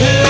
Two.